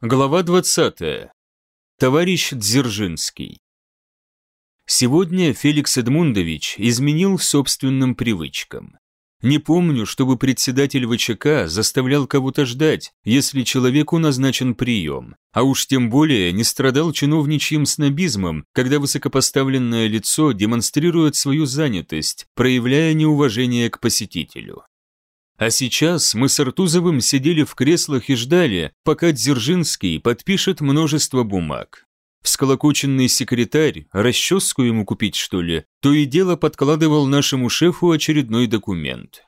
Глава 20. Товарищ Дзержинский. Сегодня Феликс Эдмундович изменил собственным привычкам. Не помню, чтобы председатель ВЧК заставлял кого-то ждать, если человеку назначен прием, а уж тем более не страдал чиновничьим снобизмом, когда высокопоставленное лицо демонстрирует свою занятость, проявляя неуважение к посетителю. А сейчас мы с Артузовым сидели в креслах и ждали, пока Дзержинский подпишет множество бумаг. Всколокоченный секретарь, расческу ему купить что ли, то и дело подкладывал нашему шефу очередной документ.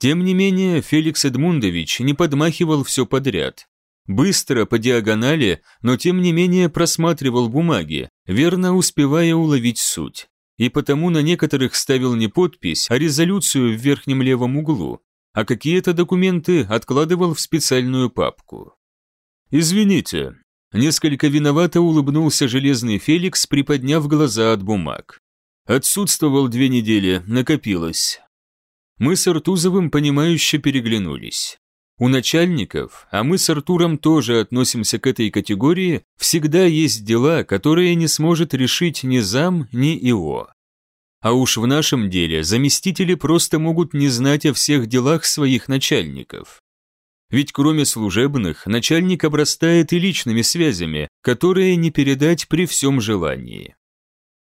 Тем не менее, Феликс Эдмундович не подмахивал все подряд. Быстро, по диагонали, но тем не менее просматривал бумаги, верно успевая уловить суть. И потому на некоторых ставил не подпись, а резолюцию в верхнем левом углу, а какие-то документы откладывал в специальную папку. «Извините», – несколько виновато улыбнулся Железный Феликс, приподняв глаза от бумаг. «Отсутствовал две недели, накопилось». Мы с Артузовым понимающе переглянулись. У начальников, а мы с Артуром тоже относимся к этой категории, всегда есть дела, которые не сможет решить ни зам, ни ИО. А уж в нашем деле заместители просто могут не знать о всех делах своих начальников. Ведь кроме служебных, начальник обрастает и личными связями, которые не передать при всем желании.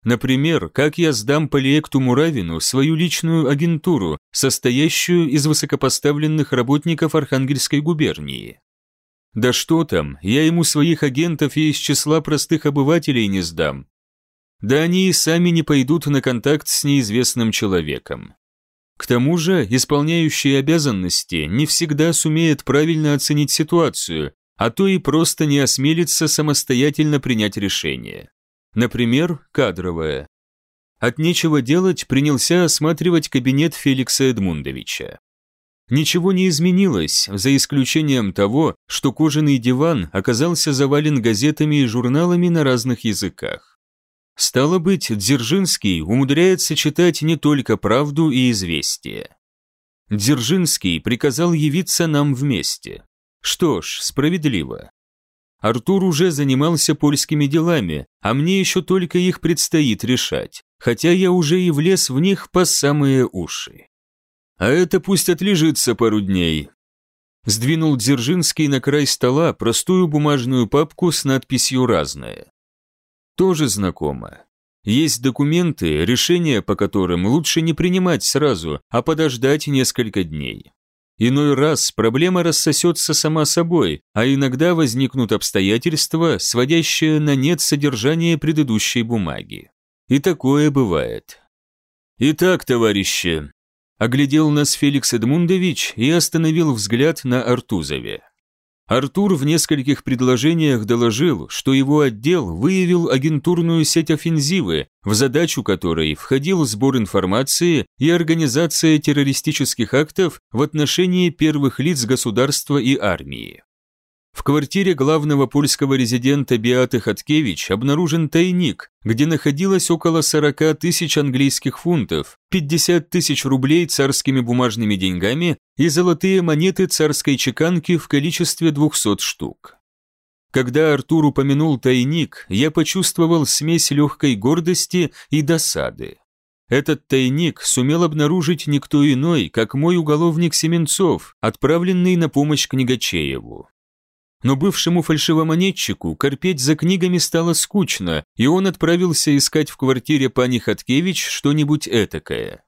Например, как я сдам Полиекту Муравину свою личную агентуру, состоящую из высокопоставленных работников Архангельской губернии. Да что там, я ему своих агентов и из числа простых обывателей не сдам, да они и сами не пойдут на контакт с неизвестным человеком. К тому же, исполняющий обязанности не всегда сумеет правильно оценить ситуацию, а то и просто не осмелится самостоятельно принять решение. Например, кадровое. От нечего делать принялся осматривать кабинет Феликса Эдмундовича. Ничего не изменилось, за исключением того, что кожаный диван оказался завален газетами и журналами на разных языках. Стало быть, Дзержинский умудряется читать не только правду и известия. Дзержинский приказал явиться нам вместе. Что ж, справедливо. Артур уже занимался польскими делами, а мне еще только их предстоит решать, хотя я уже и влез в них по самые уши. А это пусть отлежится пару дней. Сдвинул Дзержинский на край стола простую бумажную папку с надписью «Разное» тоже знакомо. Есть документы, решения по которым лучше не принимать сразу, а подождать несколько дней. Иной раз проблема рассосется сама собой, а иногда возникнут обстоятельства, сводящие на нет содержание предыдущей бумаги. И такое бывает. Итак, товарищи, оглядел нас Феликс Эдмундович и остановил взгляд на Артузове. Артур в нескольких предложениях доложил, что его отдел выявил агентурную сеть офензивы, в задачу которой входил сбор информации и организация террористических актов в отношении первых лиц государства и армии. В квартире главного польского резидента Биаты Хаткевич обнаружен тайник, где находилось около 40 тысяч английских фунтов, 50 тысяч рублей царскими бумажными деньгами и золотые монеты царской чеканки в количестве 200 штук. Когда Артур упомянул тайник, я почувствовал смесь легкой гордости и досады. Этот тайник сумел обнаружить никто иной, как мой уголовник Семенцов, отправленный на помощь Книгачееву. Но бывшему фальшивомонетчику корпеть за книгами стало скучно, и он отправился искать в квартире пани Хаткевич что-нибудь этакое.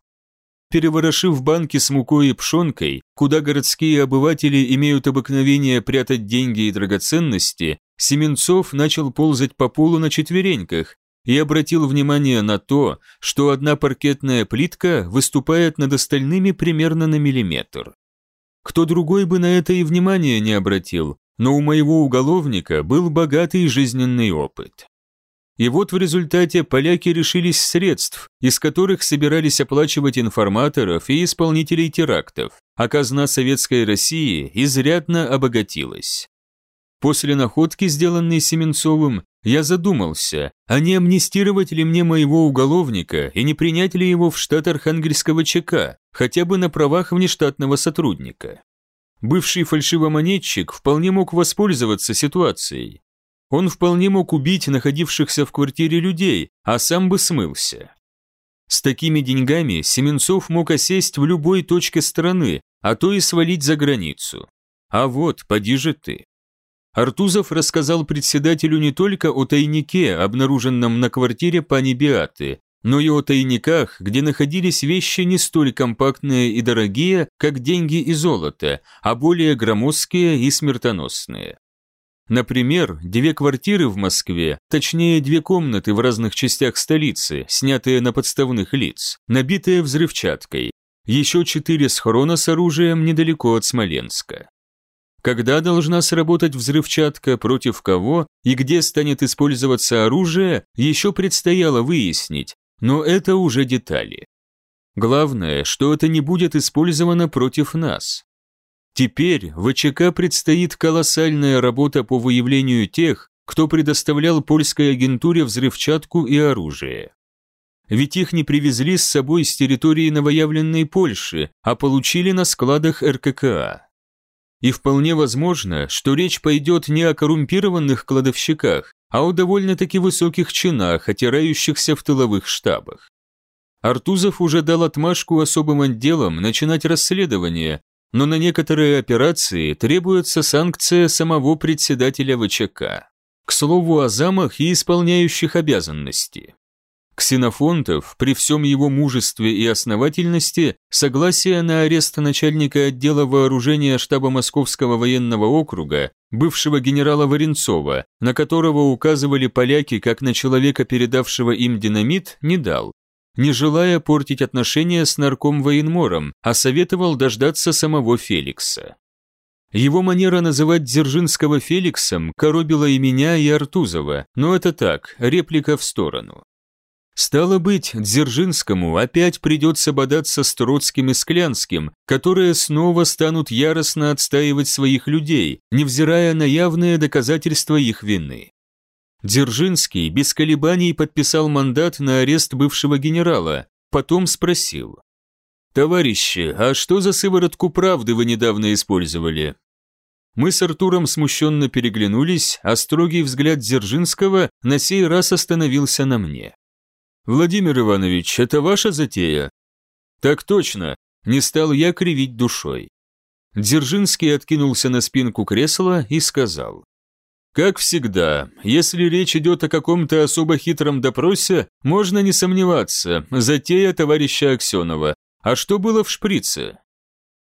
Переворошив банки с мукой и пшенкой, куда городские обыватели имеют обыкновение прятать деньги и драгоценности, Семенцов начал ползать по полу на четвереньках и обратил внимание на то, что одна паркетная плитка выступает над остальными примерно на миллиметр. Кто другой бы на это и внимания не обратил, но у моего уголовника был богатый жизненный опыт. И вот в результате поляки решились средств, из которых собирались оплачивать информаторов и исполнителей терактов, а казна Советской России изрядно обогатилась. После находки, сделанной Семенцовым, я задумался, а не амнистировать ли мне моего уголовника и не принять ли его в штат Архангельского ЧК, хотя бы на правах внештатного сотрудника. Бывший фальшивомонетчик вполне мог воспользоваться ситуацией. Он вполне мог убить находившихся в квартире людей, а сам бы смылся. С такими деньгами Семенцов мог осесть в любой точке страны, а то и свалить за границу. А вот, поди же ты. Артузов рассказал председателю не только о тайнике, обнаруженном на квартире пани Биаты, но и о тайниках, где находились вещи не столь компактные и дорогие, как деньги и золото, а более громоздкие и смертоносные. Например, две квартиры в Москве, точнее две комнаты в разных частях столицы, снятые на подставных лиц, набитые взрывчаткой, еще четыре схрона с оружием недалеко от Смоленска. Когда должна сработать взрывчатка, против кого и где станет использоваться оружие, еще предстояло выяснить, но это уже детали. Главное, что это не будет использовано против нас. Теперь ВЧК предстоит колоссальная работа по выявлению тех, кто предоставлял польской агентуре взрывчатку и оружие. Ведь их не привезли с собой с территории новоявленной Польши, а получили на складах РККА. И вполне возможно, что речь пойдет не о коррумпированных кладовщиках, а о довольно-таки высоких чинах, отирающихся в тыловых штабах. Артузов уже дал отмашку особым отделам начинать расследование, но на некоторые операции требуется санкция самого председателя ВЧК. К слову о замах и исполняющих обязанности. Ксенофонтов, при всем его мужестве и основательности, согласие на арест начальника отдела вооружения штаба Московского военного округа, бывшего генерала Варенцова, на которого указывали поляки как на человека, передавшего им динамит, не дал. Не желая портить отношения с нарком военмором, а советовал дождаться самого Феликса. Его манера называть Дзержинского Феликсом коробила и меня, и Артузова, но это так, реплика в сторону. Стало быть, Дзержинскому опять придется бодаться с Троцким и Склянским, которые снова станут яростно отстаивать своих людей, невзирая на явные доказательства их вины. Дзержинский без колебаний подписал мандат на арест бывшего генерала, потом спросил. «Товарищи, а что за сыворотку правды вы недавно использовали?» Мы с Артуром смущенно переглянулись, а строгий взгляд Дзержинского на сей раз остановился на мне. «Владимир Иванович, это ваша затея?» «Так точно», не стал я кривить душой. Дзержинский откинулся на спинку кресла и сказал. «Как всегда, если речь идет о каком-то особо хитром допросе, можно не сомневаться, затея товарища Аксенова. А что было в шприце?»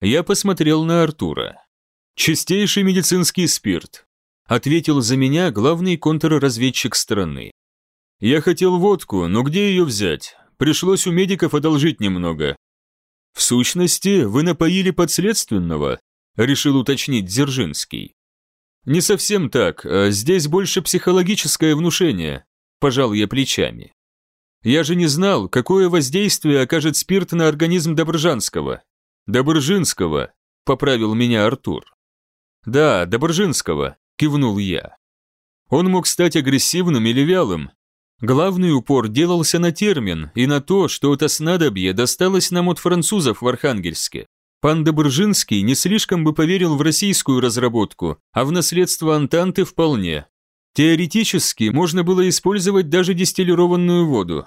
Я посмотрел на Артура. «Чистейший медицинский спирт», ответил за меня главный контрразведчик страны. Я хотел водку, но где ее взять? Пришлось у медиков одолжить немного. В сущности, вы напоили подследственного, решил уточнить Дзержинский. Не совсем так, а здесь больше психологическое внушение, пожал я плечами. Я же не знал, какое воздействие окажет спирт на организм Добржанского. Добржинского, поправил меня Артур. Да, Добржинского, кивнул я. Он мог стать агрессивным или вялым, Главный упор делался на термин и на то, что это снадобье досталось нам от французов в Архангельске. Пан Добржинский не слишком бы поверил в российскую разработку, а в наследство Антанты вполне. Теоретически можно было использовать даже дистиллированную воду.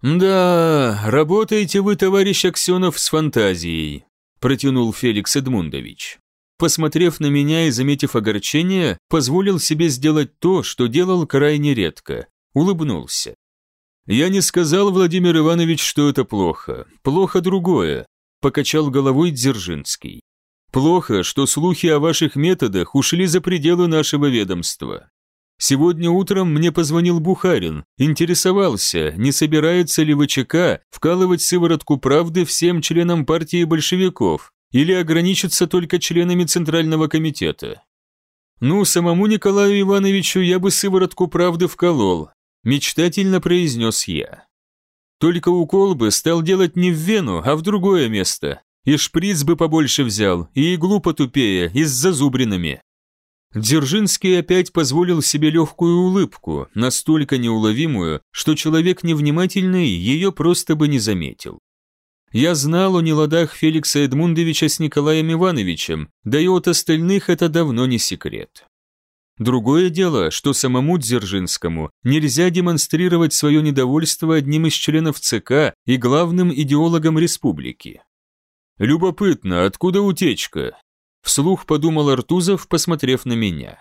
«Да, работаете вы, товарищ Аксенов, с фантазией», протянул Феликс Эдмундович. Посмотрев на меня и заметив огорчение, позволил себе сделать то, что делал крайне редко улыбнулся. «Я не сказал, Владимир Иванович, что это плохо. Плохо другое», – покачал головой Дзержинский. «Плохо, что слухи о ваших методах ушли за пределы нашего ведомства. Сегодня утром мне позвонил Бухарин, интересовался, не собирается ли ВЧК вкалывать сыворотку правды всем членам партии большевиков или ограничиться только членами Центрального комитета. Ну, самому Николаю Ивановичу я бы сыворотку правды вколол, мечтательно произнес я. Только укол бы стал делать не в вену, а в другое место. И шприц бы побольше взял, и иглу потупее, и с зазубринами. Дзержинский опять позволил себе легкую улыбку, настолько неуловимую, что человек невнимательный ее просто бы не заметил. Я знал о неладах Феликса Эдмундовича с Николаем Ивановичем, да и от остальных это давно не секрет. Другое дело, что самому Дзержинскому нельзя демонстрировать свое недовольство одним из членов ЦК и главным идеологом республики. «Любопытно, откуда утечка?» Вслух подумал Артузов, посмотрев на меня.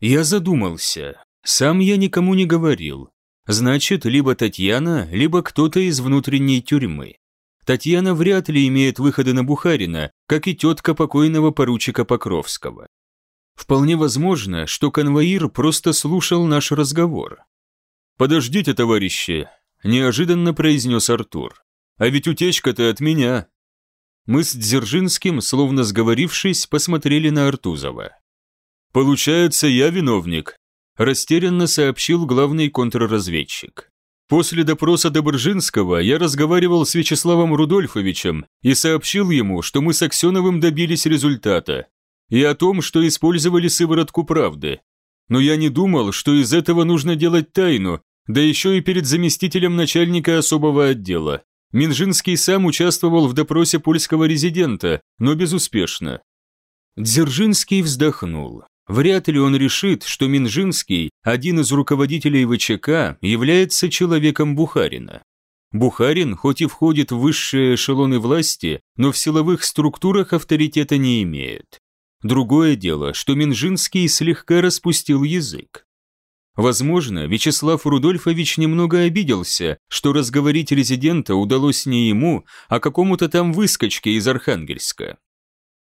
Я задумался. Сам я никому не говорил. Значит, либо Татьяна, либо кто-то из внутренней тюрьмы. Татьяна вряд ли имеет выходы на Бухарина, как и тетка покойного поручика Покровского. Вполне возможно, что конвоир просто слушал наш разговор. «Подождите, товарищи», – неожиданно произнес Артур. «А ведь утечка-то от меня». Мы с Дзержинским, словно сговорившись, посмотрели на Артузова. «Получается, я виновник», – растерянно сообщил главный контрразведчик. После допроса Добржинского я разговаривал с Вячеславом Рудольфовичем и сообщил ему, что мы с Аксеновым добились результата, и о том, что использовали сыворотку правды. Но я не думал, что из этого нужно делать тайну, да еще и перед заместителем начальника особого отдела. Минжинский сам участвовал в допросе польского резидента, но безуспешно. Дзержинский вздохнул. Вряд ли он решит, что Минжинский, один из руководителей ВЧК, является человеком Бухарина. Бухарин, хоть и входит в высшие эшелоны власти, но в силовых структурах авторитета не имеет. Другое дело, что Минжинский слегка распустил язык. Возможно, Вячеслав Рудольфович немного обиделся, что разговорить резидента удалось не ему, а какому-то там выскочке из Архангельска.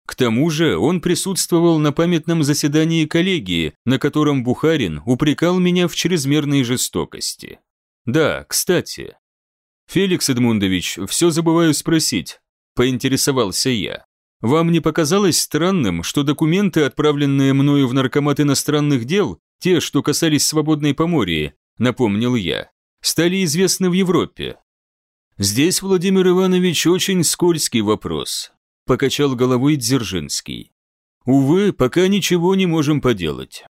К тому же он присутствовал на памятном заседании коллегии, на котором Бухарин упрекал меня в чрезмерной жестокости. Да, кстати. Феликс Эдмундович, все забываю спросить. Поинтересовался я. Вам не показалось странным, что документы, отправленные мною в наркомат иностранных дел, те, что касались свободной поморьи, напомнил я, стали известны в Европе? Здесь, Владимир Иванович, очень скользкий вопрос покачал головой Дзержинский. Увы, пока ничего не можем поделать.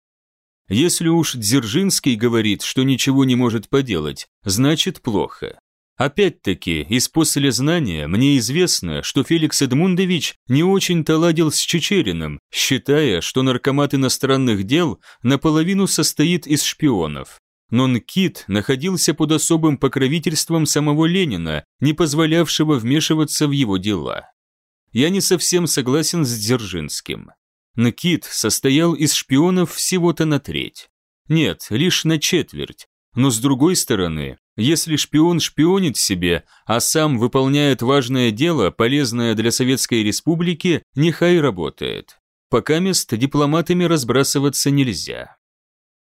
Если уж Дзержинский говорит, что ничего не может поделать, значит плохо. Опять-таки, из послезнания мне известно, что Феликс Эдмундович не очень-то ладил с Чечериным, считая, что наркомат иностранных дел наполовину состоит из шпионов. Но Нкит находился под особым покровительством самого Ленина, не позволявшего вмешиваться в его дела я не совсем согласен с Дзержинским. Накит состоял из шпионов всего-то на треть. Нет, лишь на четверть. Но с другой стороны, если шпион шпионит себе, а сам выполняет важное дело, полезное для Советской Республики, нехай работает. Пока мест дипломатами разбрасываться нельзя.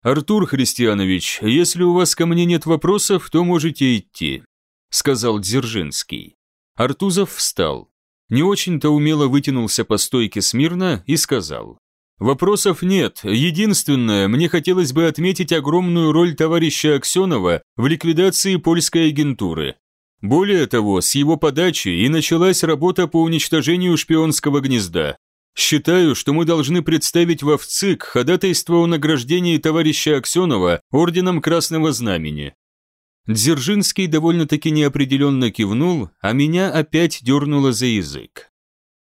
«Артур Христианович, если у вас ко мне нет вопросов, то можете идти», сказал Дзержинский. Артузов встал не очень-то умело вытянулся по стойке смирно и сказал. «Вопросов нет. Единственное, мне хотелось бы отметить огромную роль товарища Аксенова в ликвидации польской агентуры. Более того, с его подачи и началась работа по уничтожению шпионского гнезда. Считаю, что мы должны представить в ВЦИК ходатайство о награждении товарища Аксенова орденом Красного Знамени. Дзержинский довольно-таки неопределенно кивнул, а меня опять дернуло за язык.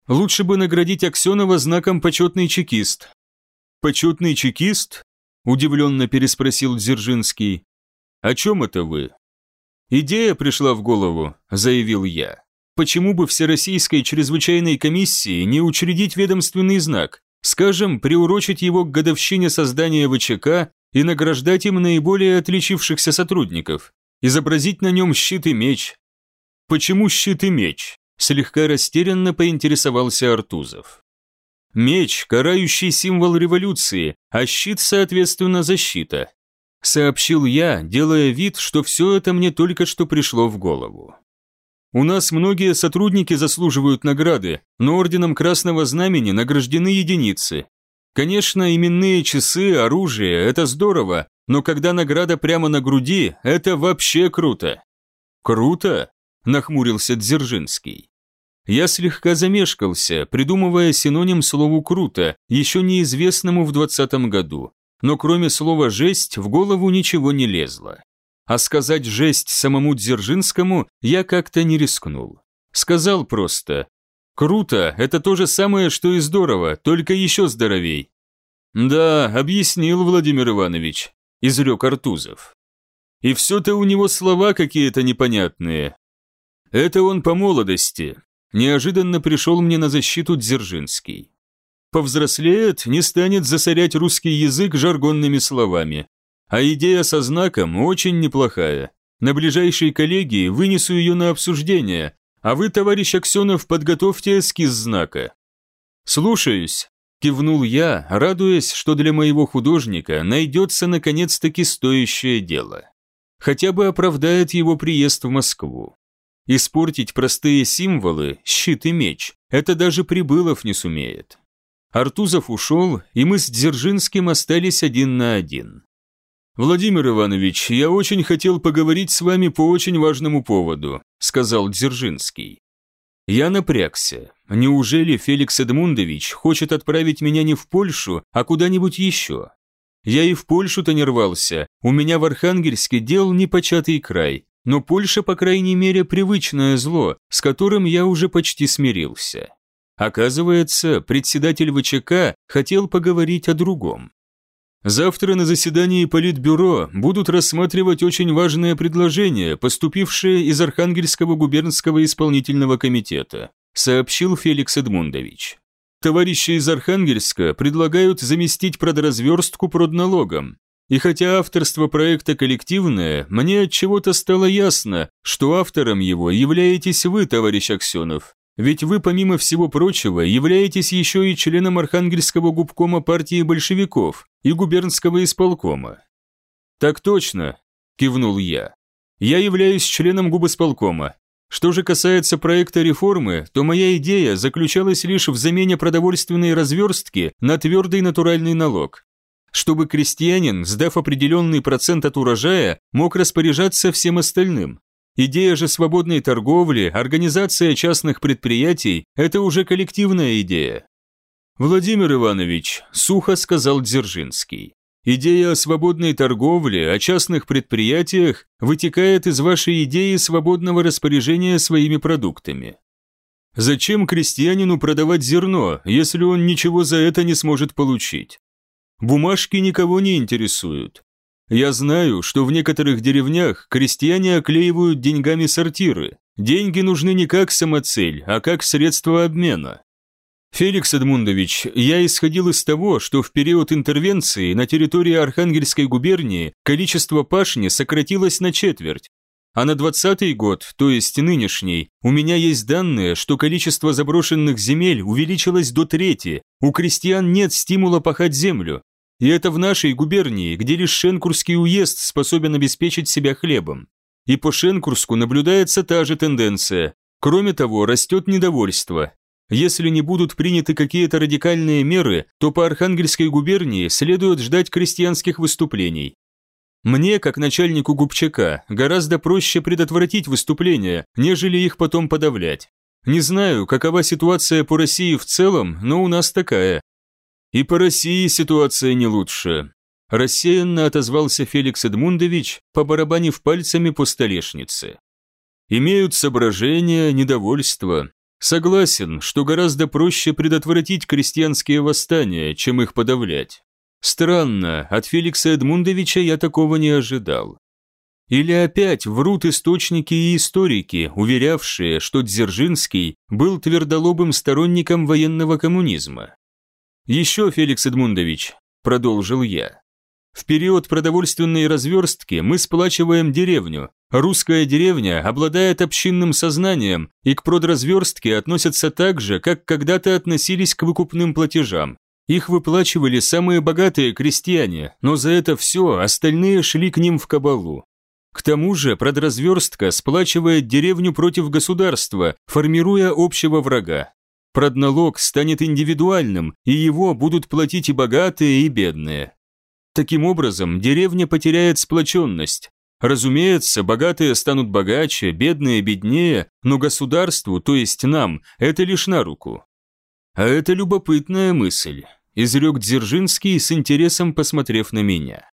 Лучше бы наградить Аксенова знаком «почетный чекист». «Почетный чекист?» – удивленно переспросил Дзержинский. «О чем это вы?» «Идея пришла в голову», – заявил я. «Почему бы Всероссийской чрезвычайной комиссии не учредить ведомственный знак, скажем, приурочить его к годовщине создания ВЧК и награждать им наиболее отличившихся сотрудников, изобразить на нем щит и меч. Почему щит и меч? Слегка растерянно поинтересовался Артузов. Меч – карающий символ революции, а щит, соответственно, защита. Сообщил я, делая вид, что все это мне только что пришло в голову. У нас многие сотрудники заслуживают награды, но орденом Красного Знамени награждены единицы. Конечно, именные часы, оружие – это здорово, но когда награда прямо на груди, это вообще круто. Круто? Нахмурился Дзержинский. Я слегка замешкался, придумывая синоним слову «круто», еще неизвестному в двадцатом году, но кроме слова «жесть» в голову ничего не лезло. А сказать «жесть» самому Дзержинскому я как-то не рискнул. Сказал просто. Круто, это то же самое, что и здорово, только еще здоровей. Да, объяснил Владимир Иванович, изрек Артузов. И все-то у него слова какие-то непонятные. Это он по молодости. Неожиданно пришел мне на защиту Дзержинский. Повзрослеет, не станет засорять русский язык жаргонными словами. А идея со знаком очень неплохая. На ближайшей коллегии вынесу ее на обсуждение, а вы, товарищ Аксенов, подготовьте эскиз знака». «Слушаюсь», – кивнул я, радуясь, что для моего художника найдется наконец-таки стоящее дело. Хотя бы оправдает его приезд в Москву. Испортить простые символы, щит и меч, это даже Прибылов не сумеет. Артузов ушел, и мы с Дзержинским остались один на один. «Владимир Иванович, я очень хотел поговорить с вами по очень важному поводу», сказал Дзержинский. Я напрягся. Неужели Феликс Эдмундович хочет отправить меня не в Польшу, а куда-нибудь еще? Я и в Польшу-то не рвался, у меня в Архангельске дел непочатый край, но Польша, по крайней мере, привычное зло, с которым я уже почти смирился. Оказывается, председатель ВЧК хотел поговорить о другом. Завтра на заседании Политбюро будут рассматривать очень важное предложение, поступившее из Архангельского губернского исполнительного комитета, сообщил Феликс Эдмундович. Товарищи из Архангельска предлагают заместить продразверстку продналогом. И хотя авторство проекта коллективное, мне от чего-то стало ясно, что автором его являетесь вы, товарищ Аксенов, ведь вы, помимо всего прочего, являетесь еще и членом Архангельского губкома партии большевиков и губернского исполкома. Так точно, кивнул я. Я являюсь членом губысполкома. Что же касается проекта реформы, то моя идея заключалась лишь в замене продовольственной разверстки на твердый натуральный налог. Чтобы крестьянин, сдав определенный процент от урожая, мог распоряжаться всем остальным, Идея же свободной торговли, организация частных предприятий – это уже коллективная идея. Владимир Иванович, сухо сказал Дзержинский, идея о свободной торговле, о частных предприятиях вытекает из вашей идеи свободного распоряжения своими продуктами. Зачем крестьянину продавать зерно, если он ничего за это не сможет получить? Бумажки никого не интересуют. Я знаю, что в некоторых деревнях крестьяне оклеивают деньгами сортиры. Деньги нужны не как самоцель, а как средство обмена. Феликс Эдмундович, я исходил из того, что в период интервенции на территории Архангельской губернии количество пашни сократилось на четверть, а на 20-й год, то есть нынешний, у меня есть данные, что количество заброшенных земель увеличилось до трети, у крестьян нет стимула пахать землю, и это в нашей губернии, где лишь Шенкурский уезд способен обеспечить себя хлебом. И по Шенкурску наблюдается та же тенденция. Кроме того, растет недовольство. Если не будут приняты какие-то радикальные меры, то по Архангельской губернии следует ждать крестьянских выступлений. Мне, как начальнику губчака, гораздо проще предотвратить выступления, нежели их потом подавлять. Не знаю, какова ситуация по России в целом, но у нас такая. И по России ситуация не лучше. Рассеянно отозвался Феликс Эдмундович, побарабанив пальцами по столешнице. Имеют соображения, недовольство. Согласен, что гораздо проще предотвратить крестьянские восстания, чем их подавлять. Странно, от Феликса Эдмундовича я такого не ожидал. Или опять врут источники и историки, уверявшие, что Дзержинский был твердолобым сторонником военного коммунизма. «Еще, Феликс Эдмундович», – продолжил я. «В период продовольственной разверстки мы сплачиваем деревню. Русская деревня обладает общинным сознанием и к продразверстке относятся так же, как когда-то относились к выкупным платежам. Их выплачивали самые богатые крестьяне, но за это все остальные шли к ним в кабалу. К тому же продразверстка сплачивает деревню против государства, формируя общего врага. Продналог станет индивидуальным, и его будут платить и богатые, и бедные. Таким образом, деревня потеряет сплоченность. Разумеется, богатые станут богаче, бедные беднее, но государству, то есть нам, это лишь на руку. А это любопытная мысль, изрек Дзержинский с интересом посмотрев на меня.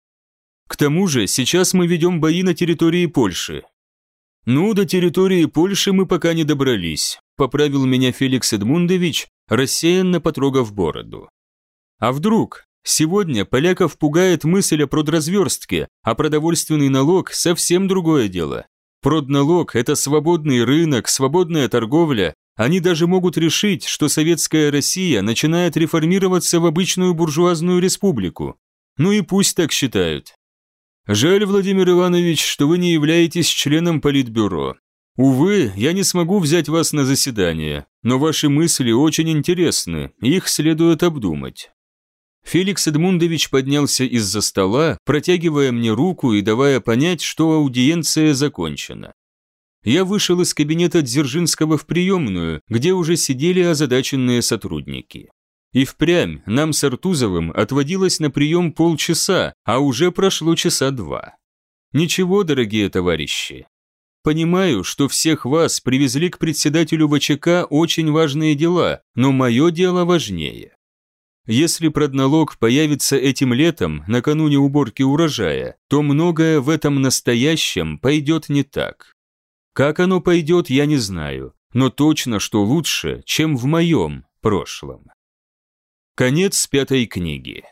К тому же, сейчас мы ведем бои на территории Польши. Ну, до территории Польши мы пока не добрались, поправил меня Феликс Эдмундович, рассеянно потрогав бороду. А вдруг? Сегодня поляков пугает мысль о продразверстке, а продовольственный налог – совсем другое дело. Продналог – это свободный рынок, свободная торговля. Они даже могут решить, что советская Россия начинает реформироваться в обычную буржуазную республику. Ну и пусть так считают. Жаль, Владимир Иванович, что вы не являетесь членом Политбюро. Увы, я не смогу взять вас на заседание, но ваши мысли очень интересны, их следует обдумать. Феликс Эдмундович поднялся из-за стола, протягивая мне руку и давая понять, что аудиенция закончена. Я вышел из кабинета Дзержинского в приемную, где уже сидели озадаченные сотрудники. И впрямь нам с Артузовым отводилось на прием полчаса, а уже прошло часа два. Ничего, дорогие товарищи. Понимаю, что всех вас привезли к председателю ВЧК очень важные дела, но мое дело важнее. Если продналог появится этим летом, накануне уборки урожая, то многое в этом настоящем пойдет не так. Как оно пойдет, я не знаю, но точно, что лучше, чем в моем прошлом. Конец пятой книги.